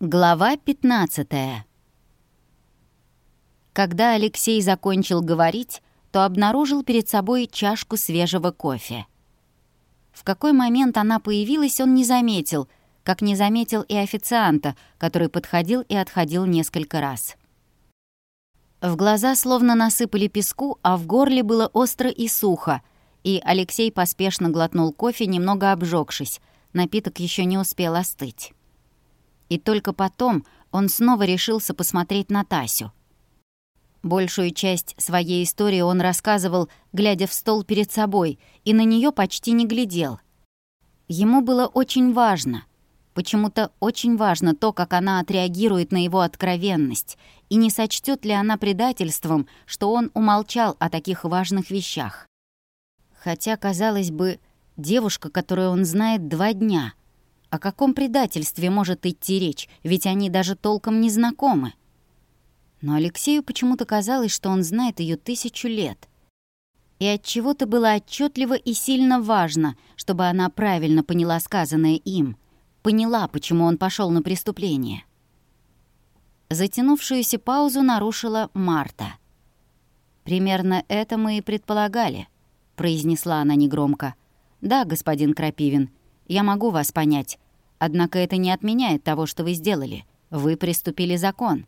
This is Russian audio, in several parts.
Глава 15 Когда Алексей закончил говорить, то обнаружил перед собой чашку свежего кофе. В какой момент она появилась, он не заметил, как не заметил и официанта, который подходил и отходил несколько раз. В глаза словно насыпали песку, а в горле было остро и сухо, и Алексей поспешно глотнул кофе, немного обжегшись. Напиток еще не успел остыть. И только потом он снова решился посмотреть на Тасю. Большую часть своей истории он рассказывал, глядя в стол перед собой, и на нее почти не глядел. Ему было очень важно, почему-то очень важно то, как она отреагирует на его откровенность, и не сочтет ли она предательством, что он умолчал о таких важных вещах. Хотя, казалось бы, девушка, которую он знает два дня — о каком предательстве может идти речь, ведь они даже толком не знакомы? Но Алексею почему-то казалось, что он знает ее тысячу лет. И от чего то было отчетливо и сильно важно, чтобы она правильно поняла сказанное им, поняла, почему он пошел на преступление. Затянувшуюся паузу нарушила Марта. «Примерно это мы и предполагали», — произнесла она негромко. «Да, господин Крапивин, я могу вас понять. Однако это не отменяет того, что вы сделали. Вы приступили закон.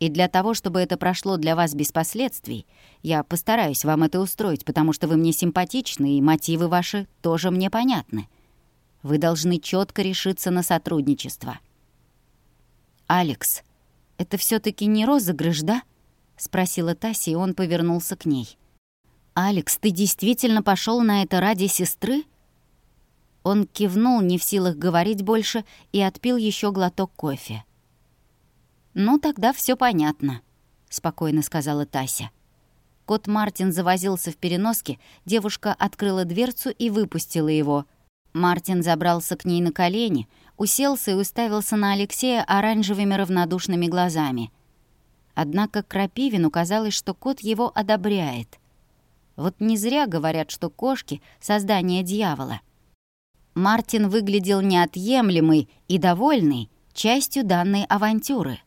И для того, чтобы это прошло для вас без последствий, я постараюсь вам это устроить, потому что вы мне симпатичны, и мотивы ваши тоже мне понятны. Вы должны четко решиться на сотрудничество. «Алекс, это все таки не розыгрыш, да?» — спросила Тася, и он повернулся к ней. «Алекс, ты действительно пошел на это ради сестры?» Он кивнул, не в силах говорить больше, и отпил еще глоток кофе. «Ну, тогда все понятно», — спокойно сказала Тася. Кот Мартин завозился в переноске, девушка открыла дверцу и выпустила его. Мартин забрался к ней на колени, уселся и уставился на Алексея оранжевыми равнодушными глазами. Однако Крапивину казалось, что кот его одобряет. Вот не зря говорят, что кошки — создание дьявола — Мартин выглядел неотъемлемой и довольной частью данной авантюры.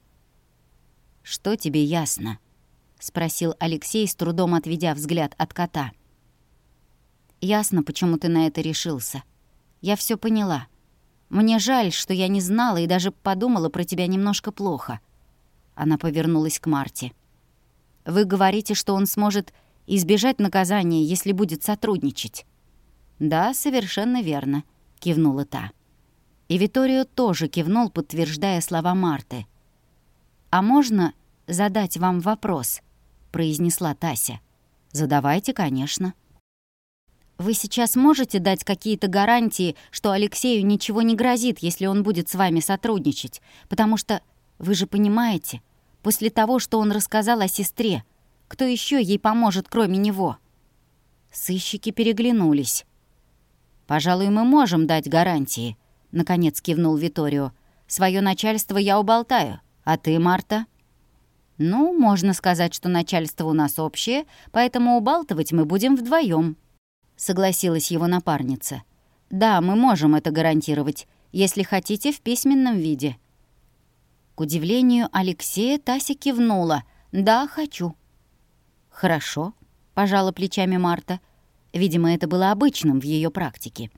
«Что тебе ясно?» — спросил Алексей, с трудом отведя взгляд от кота. «Ясно, почему ты на это решился. Я все поняла. Мне жаль, что я не знала и даже подумала про тебя немножко плохо». Она повернулась к Марте. «Вы говорите, что он сможет избежать наказания, если будет сотрудничать?» «Да, совершенно верно», — кивнула та. И Виторио тоже кивнул, подтверждая слова Марты. «А можно задать вам вопрос?» — произнесла Тася. «Задавайте, конечно». «Вы сейчас можете дать какие-то гарантии, что Алексею ничего не грозит, если он будет с вами сотрудничать? Потому что, вы же понимаете, после того, что он рассказал о сестре, кто еще ей поможет, кроме него?» Сыщики переглянулись. «Пожалуй, мы можем дать гарантии», — наконец кивнул Виторио. Своё начальство я уболтаю. А ты, Марта?» «Ну, можно сказать, что начальство у нас общее, поэтому убалтывать мы будем вдвоем, согласилась его напарница. «Да, мы можем это гарантировать, если хотите, в письменном виде». К удивлению Алексея Тася кивнула. «Да, хочу». «Хорошо», — пожала плечами Марта. Видимо, это было обычным в ее практике.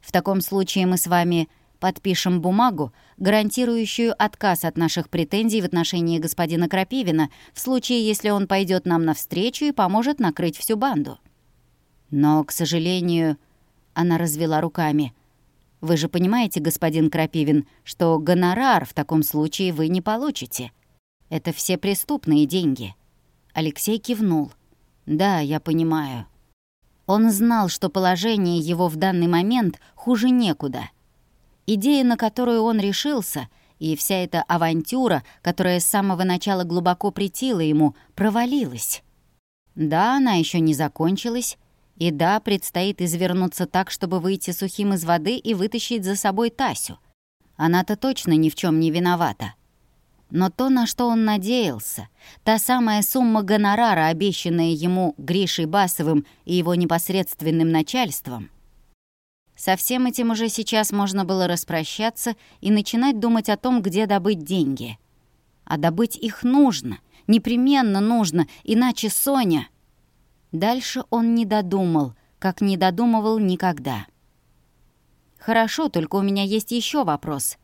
В таком случае мы с вами подпишем бумагу, гарантирующую отказ от наших претензий в отношении господина Крапивина в случае, если он пойдет нам навстречу и поможет накрыть всю банду. Но, к сожалению, она развела руками. Вы же понимаете, господин Крапивин, что гонорар в таком случае вы не получите. Это все преступные деньги. Алексей кивнул. Да, я понимаю. Он знал, что положение его в данный момент хуже некуда. Идея, на которую он решился, и вся эта авантюра, которая с самого начала глубоко претила ему, провалилась. Да, она еще не закончилась, и да, предстоит извернуться так, чтобы выйти сухим из воды и вытащить за собой Тасю. Она-то точно ни в чем не виновата. Но то, на что он надеялся, та самая сумма гонорара, обещанная ему Гришей Басовым и его непосредственным начальством, Со всем этим уже сейчас можно было распрощаться и начинать думать о том, где добыть деньги. А добыть их нужно, непременно нужно, иначе Соня... Дальше он не додумал, как не додумывал никогда. «Хорошо, только у меня есть еще вопрос».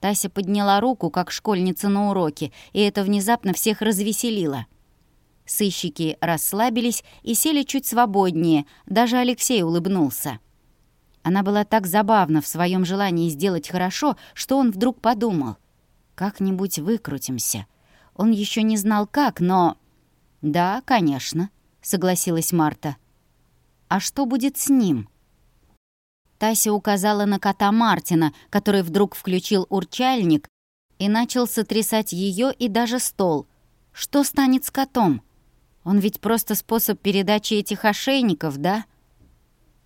Тася подняла руку, как школьница на уроке, и это внезапно всех развеселило. Сыщики расслабились и сели чуть свободнее, даже Алексей улыбнулся. Она была так забавна в своем желании сделать хорошо, что он вдруг подумал. «Как-нибудь выкрутимся». Он еще не знал как, но... «Да, конечно», — согласилась Марта. «А что будет с ним?» Тася указала на кота Мартина, который вдруг включил урчальник и начал сотрясать ее и даже стол. Что станет с котом? Он ведь просто способ передачи этих ошейников, да?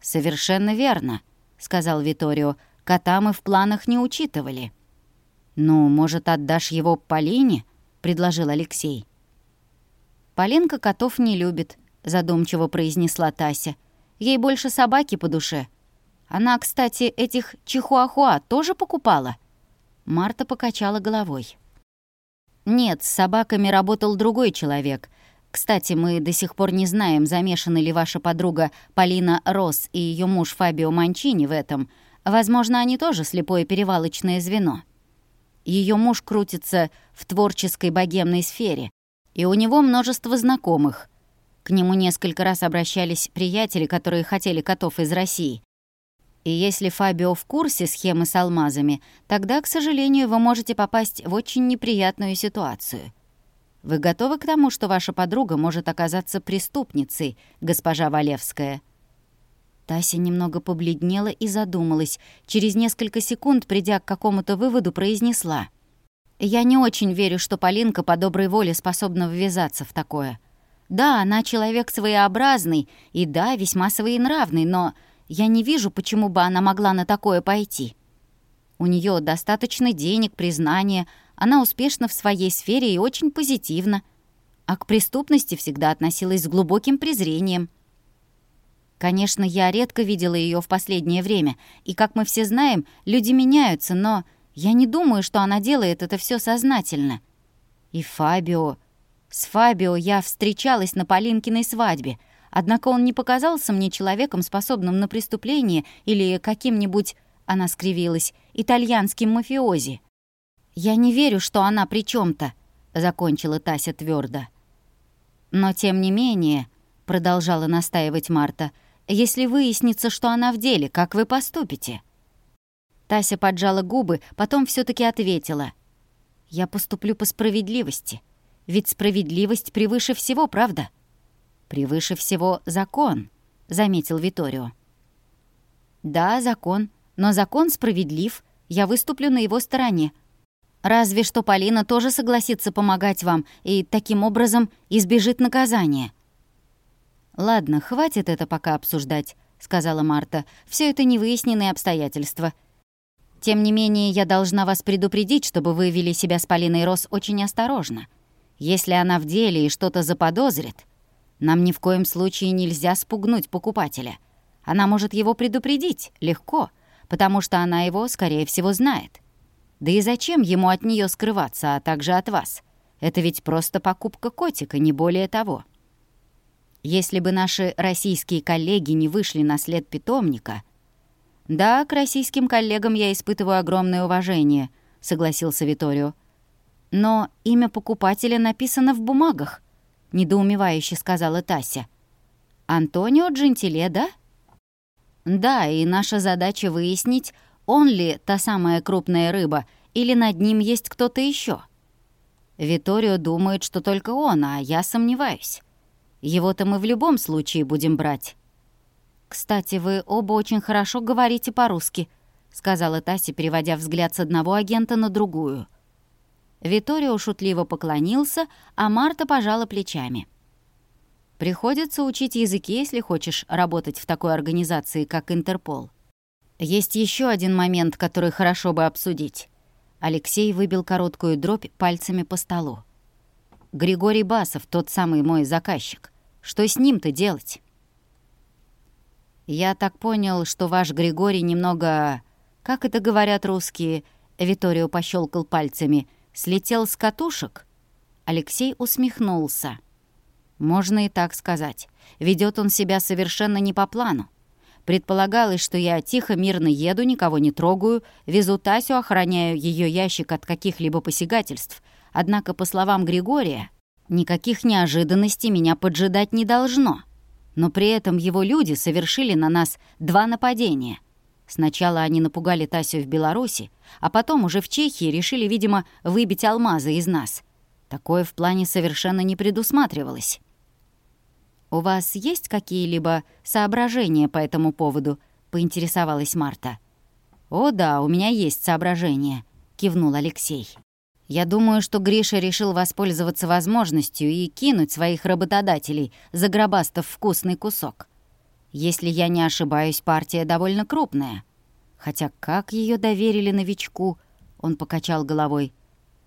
«Совершенно верно», — сказал Виторио. «Кота мы в планах не учитывали». «Ну, может, отдашь его Полине?» — предложил Алексей. «Полинка котов не любит», — задумчиво произнесла Тася. «Ей больше собаки по душе». Она, кстати, этих чихуахуа тоже покупала?» Марта покачала головой. «Нет, с собаками работал другой человек. Кстати, мы до сих пор не знаем, замешана ли ваша подруга Полина Росс и ее муж Фабио Манчини в этом. Возможно, они тоже слепое перевалочное звено. Ее муж крутится в творческой богемной сфере, и у него множество знакомых. К нему несколько раз обращались приятели, которые хотели котов из России. И если Фабио в курсе схемы с алмазами, тогда, к сожалению, вы можете попасть в очень неприятную ситуацию. Вы готовы к тому, что ваша подруга может оказаться преступницей, госпожа Валевская?» Тася немного побледнела и задумалась. Через несколько секунд, придя к какому-то выводу, произнесла. «Я не очень верю, что Полинка по доброй воле способна ввязаться в такое. Да, она человек своеобразный, и да, весьма своенравный, но я не вижу, почему бы она могла на такое пойти. У нее достаточно денег, признания, она успешна в своей сфере и очень позитивна. А к преступности всегда относилась с глубоким презрением. Конечно, я редко видела ее в последнее время, и, как мы все знаем, люди меняются, но я не думаю, что она делает это все сознательно. И Фабио... С Фабио я встречалась на Полинкиной свадьбе — Однако он не показался мне человеком, способным на преступление или каким-нибудь, она скривилась, итальянским мафиози. «Я не верю, что она при чем то закончила Тася твердо. «Но тем не менее», — продолжала настаивать Марта, «если выяснится, что она в деле, как вы поступите?» Тася поджала губы, потом все таки ответила. «Я поступлю по справедливости. Ведь справедливость превыше всего, правда?» «Превыше всего закон», — заметил Виторио. «Да, закон. Но закон справедлив. Я выступлю на его стороне. Разве что Полина тоже согласится помогать вам и таким образом избежит наказания». «Ладно, хватит это пока обсуждать», — сказала Марта. Все это невыясненные обстоятельства. Тем не менее, я должна вас предупредить, чтобы вы вели себя с Полиной Рос очень осторожно. Если она в деле и что-то заподозрит, нам ни в коем случае нельзя спугнуть покупателя. Она может его предупредить, легко, потому что она его, скорее всего, знает. Да и зачем ему от нее скрываться, а также от вас? Это ведь просто покупка котика, не более того. Если бы наши российские коллеги не вышли на след питомника... «Да, к российским коллегам я испытываю огромное уважение», — согласился Виторио. «Но имя покупателя написано в бумагах недоумевающе сказала Тася. «Антонио Джентиле, да?» «Да, и наша задача выяснить, он ли та самая крупная рыба, или над ним есть кто-то еще. Виторио думает, что только он, а я сомневаюсь. Его-то мы в любом случае будем брать». «Кстати, вы оба очень хорошо говорите по-русски», — сказала Тася, переводя взгляд с одного агента на другую. Виторио шутливо поклонился, а Марта пожала плечами. «Приходится учить языки, если хочешь работать в такой организации, как Интерпол. Есть еще один момент, который хорошо бы обсудить». Алексей выбил короткую дробь пальцами по столу. «Григорий Басов, тот самый мой заказчик. Что с ним-то делать?» «Я так понял, что ваш Григорий немного... Как это говорят русские?» Виторио пощелкал пальцами. «Слетел с катушек?» Алексей усмехнулся. «Можно и так сказать. Ведет он себя совершенно не по плану. Предполагалось, что я тихо, мирно еду, никого не трогаю, везу Тасю, охраняю ее ящик от каких-либо посягательств. Однако, по словам Григория, никаких неожиданностей меня поджидать не должно. Но при этом его люди совершили на нас два нападения. Сначала они напугали Тасю в Беларуси, а потом уже в Чехии решили, видимо, выбить алмазы из нас. Такое в плане совершенно не предусматривалось. «У вас есть какие-либо соображения по этому поводу?» — поинтересовалась Марта. «О да, у меня есть соображения», — кивнул Алексей. «Я думаю, что Гриша решил воспользоваться возможностью и кинуть своих работодателей, загробастав вкусный кусок. Если я не ошибаюсь, партия довольно крупная. Хотя как ее доверили новичку?» — он покачал головой.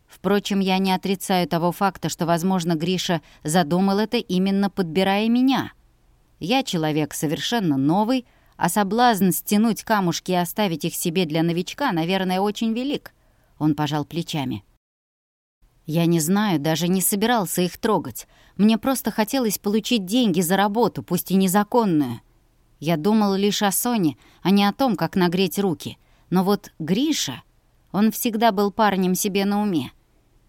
Впрочем, я не отрицаю того факта, что, возможно, Гриша задумал это именно подбирая меня. Я человек совершенно новый, а соблазн стянуть камушки и оставить их себе для новичка, наверное, очень велик. Он пожал плечами. Я не знаю, даже не собирался их трогать. Мне просто хотелось получить деньги за работу, пусть и незаконную. Я думал лишь о Соне, а не о том, как нагреть руки. Но вот Гриша, он всегда был парнем себе на уме.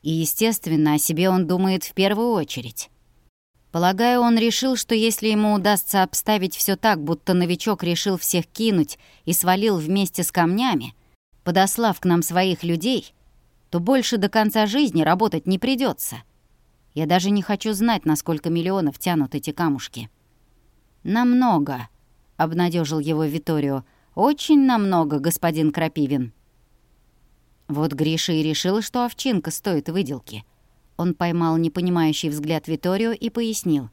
И, естественно, о себе он думает в первую очередь. Полагаю, он решил, что если ему удастся обставить все так, будто новичок решил всех кинуть и свалил вместе с камнями, подослав к нам своих людей, то больше до конца жизни работать не придется. Я даже не хочу знать, на сколько миллионов тянут эти камушки. «Намного», — обнадежил его Виторио. «Очень намного, господин Крапивин». Вот Гриша и решил, что овчинка стоит выделки. Он поймал непонимающий взгляд Виторио и пояснил.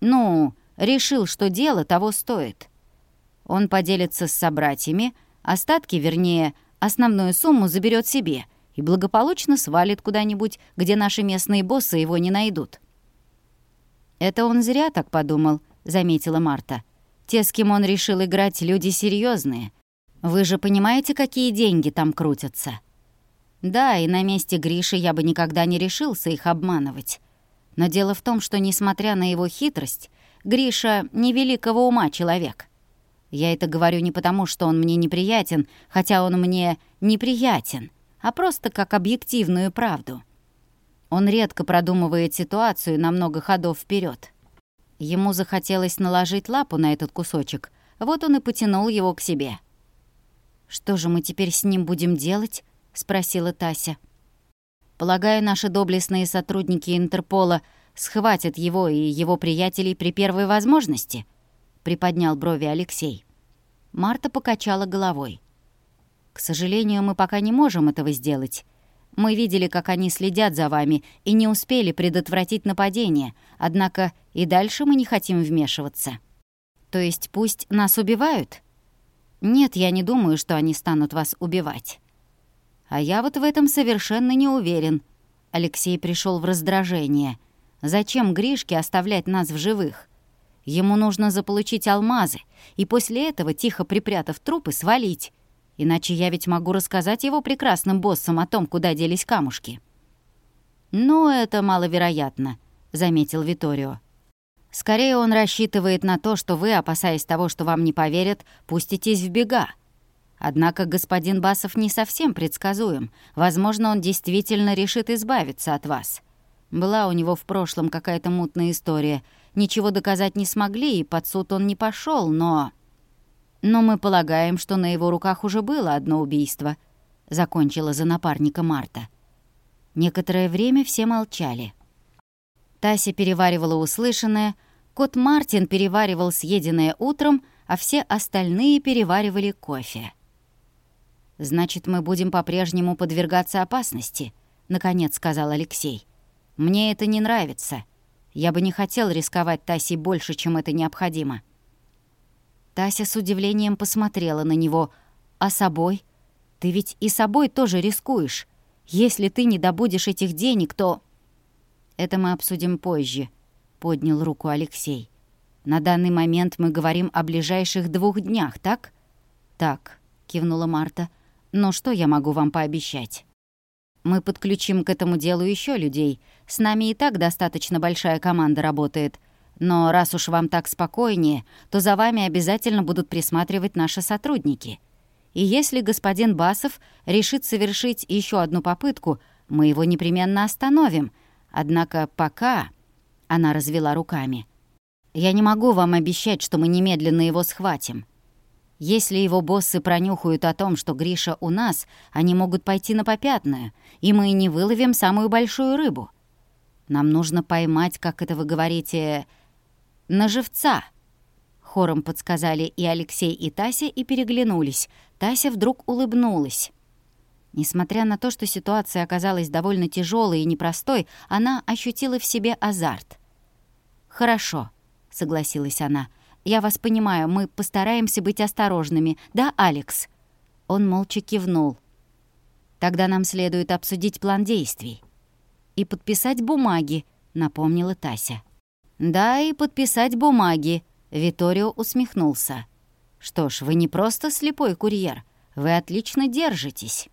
«Ну, решил, что дело того стоит. Он поделится с собратьями, остатки, вернее, основную сумму заберет себе и благополучно свалит куда-нибудь, где наши местные боссы его не найдут». «Это он зря так подумал», — заметила Марта. «Те, с кем он решил играть, люди серьезные. Вы же понимаете, какие деньги там крутятся?» Да, и на месте Гриши я бы никогда не решился их обманывать. Но дело в том, что, несмотря на его хитрость, Гриша невеликого ума человек. Я это говорю не потому, что он мне неприятен, хотя он мне неприятен, а просто как объективную правду. Он редко продумывает ситуацию на много ходов вперед. Ему захотелось наложить лапу на этот кусочек, вот он и потянул его к себе. «Что же мы теперь с ним будем делать?» — спросила Тася. «Полагаю, наши доблестные сотрудники Интерпола схватят его и его приятелей при первой возможности?» — приподнял брови Алексей. Марта покачала головой. «К сожалению, мы пока не можем этого сделать. Мы видели, как они следят за вами и не успели предотвратить нападение, однако и дальше мы не хотим вмешиваться. То есть пусть нас убивают? Нет, я не думаю, что они станут вас убивать. А я вот в этом совершенно не уверен. Алексей пришел в раздражение. Зачем Гришке оставлять нас в живых? Ему нужно заполучить алмазы, и после этого, тихо припрятав трупы, свалить. Иначе я ведь могу рассказать его прекрасным боссам о том, куда делись камушки. «Ну, это маловероятно», — заметил Виторио. «Скорее он рассчитывает на то, что вы, опасаясь того, что вам не поверят, пуститесь в бега. Однако господин Басов не совсем предсказуем. Возможно, он действительно решит избавиться от вас. Была у него в прошлом какая-то мутная история. Ничего доказать не смогли, и под суд он не пошел, но... Но мы полагаем, что на его руках уже было одно убийство. Закончила за напарника Марта. Некоторое время все молчали. Тася переваривала услышанное, кот Мартин переваривал съеденное утром, а все остальные переваривали кофе. «Значит, мы будем по-прежнему подвергаться опасности», — наконец сказал Алексей. «Мне это не нравится. Я бы не хотел рисковать Тасе больше, чем это необходимо». Тася с удивлением посмотрела на него. «А собой? Ты ведь и собой тоже рискуешь. Если ты не добудешь этих денег, то...» «Это мы обсудим позже», — поднял руку Алексей. На данный момент мы говорим о ближайших двух днях, так?» «Так», — кивнула Марта. «Но что я могу вам пообещать?» «Мы подключим к этому делу еще людей. С нами и так достаточно большая команда работает. Но раз уж вам так спокойнее, то за вами обязательно будут присматривать наши сотрудники. И если господин Басов решит совершить еще одну попытку, мы его непременно остановим. Однако пока...» Она развела руками. «Я не могу вам обещать, что мы немедленно его схватим. Если его боссы пронюхают о том, что Гриша у нас, они могут пойти на попятную, и мы не выловим самую большую рыбу. Нам нужно поймать, как это вы говорите, на живца». Хором подсказали и Алексей, и Тася, и переглянулись. Тася вдруг улыбнулась. Несмотря на то, что ситуация оказалась довольно тяжелой и непростой, она ощутила в себе азарт. «Хорошо», — согласилась она. «Я вас понимаю, мы постараемся быть осторожными. Да, Алекс?» Он молча кивнул. «Тогда нам следует обсудить план действий». «И подписать бумаги», — напомнила Тася. «Да, и подписать бумаги», — Виторио усмехнулся. «Что ж, вы не просто слепой курьер, вы отлично держитесь».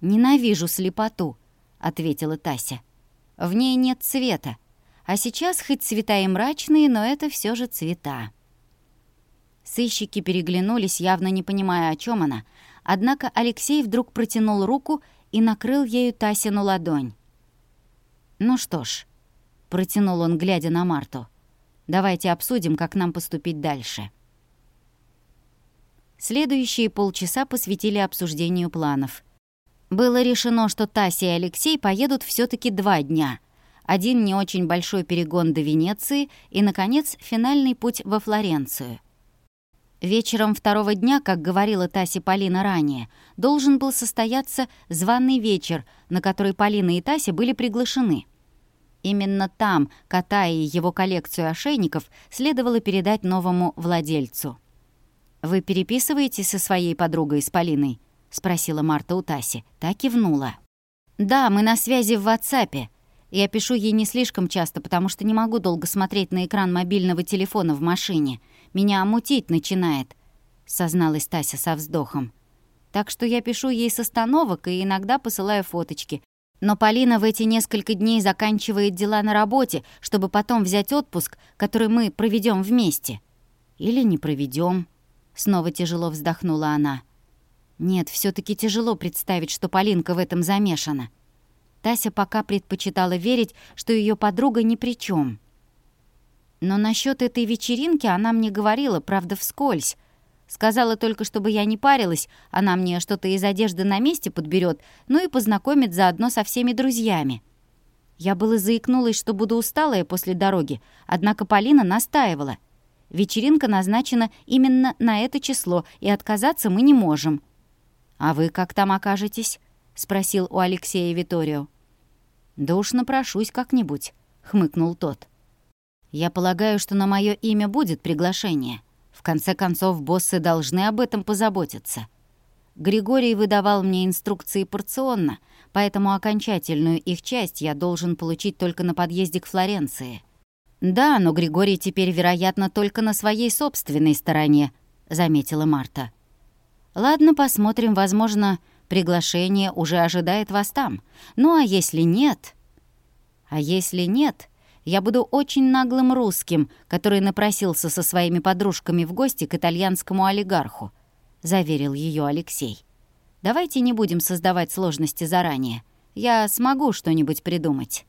«Ненавижу слепоту», — ответила Тася. «В ней нет цвета. А сейчас хоть цвета и мрачные, но это все же цвета». Сыщики переглянулись, явно не понимая, о чем она. Однако Алексей вдруг протянул руку и накрыл ею Тасину ладонь. «Ну что ж», протянул он, глядя на Марту. «Давайте обсудим, как нам поступить дальше». Следующие полчаса посвятили обсуждению планов. Было решено, что Тася и Алексей поедут все таки два дня. Один не очень большой перегон до Венеции и, наконец, финальный путь во Флоренцию. Вечером второго дня, как говорила Тася Полина ранее, должен был состояться званый вечер, на который Полина и Тася были приглашены. Именно там кота и его коллекцию ошейников следовало передать новому владельцу. «Вы переписываетесь со своей подругой, с Полиной?» — спросила Марта у Таси. Та кивнула. «Да, мы на связи в WhatsApp. Я пишу ей не слишком часто, потому что не могу долго смотреть на экран мобильного телефона в машине. Меня мутить начинает», — созналась Тася со вздохом. «Так что я пишу ей с остановок и иногда посылаю фоточки, но Полина в эти несколько дней заканчивает дела на работе, чтобы потом взять отпуск, который мы проведем вместе. Или не проведем. Снова тяжело вздохнула она. Нет, все таки тяжело представить, что Полинка в этом замешана. Тася пока предпочитала верить, что ее подруга ни при чем. Но насчет этой вечеринки она мне говорила, правда, вскользь, Сказала только, чтобы я не парилась, она мне что-то из одежды на месте подберет, ну и познакомит заодно со всеми друзьями. Я было заикнулась, что буду усталая после дороги, однако Полина настаивала. Вечеринка назначена именно на это число, и отказаться мы не можем. «А вы как там окажетесь?» — спросил у Алексея Виторио. «Да уж напрошусь как-нибудь», — хмыкнул тот. «Я полагаю, что на мое имя будет приглашение». В конце концов, боссы должны об этом позаботиться. Григорий выдавал мне инструкции порционно, поэтому окончательную их часть я должен получить только на подъезде к Флоренции. «Да, но Григорий теперь, вероятно, только на своей собственной стороне», — заметила Марта. «Ладно, посмотрим, возможно, приглашение уже ожидает вас там. Ну а если нет...» «А если нет, я буду очень наглым русским, который напросился со своими подружками в гости к итальянскому олигарху», — заверил ее Алексей. «Давайте не будем создавать сложности заранее. Я смогу что-нибудь придумать».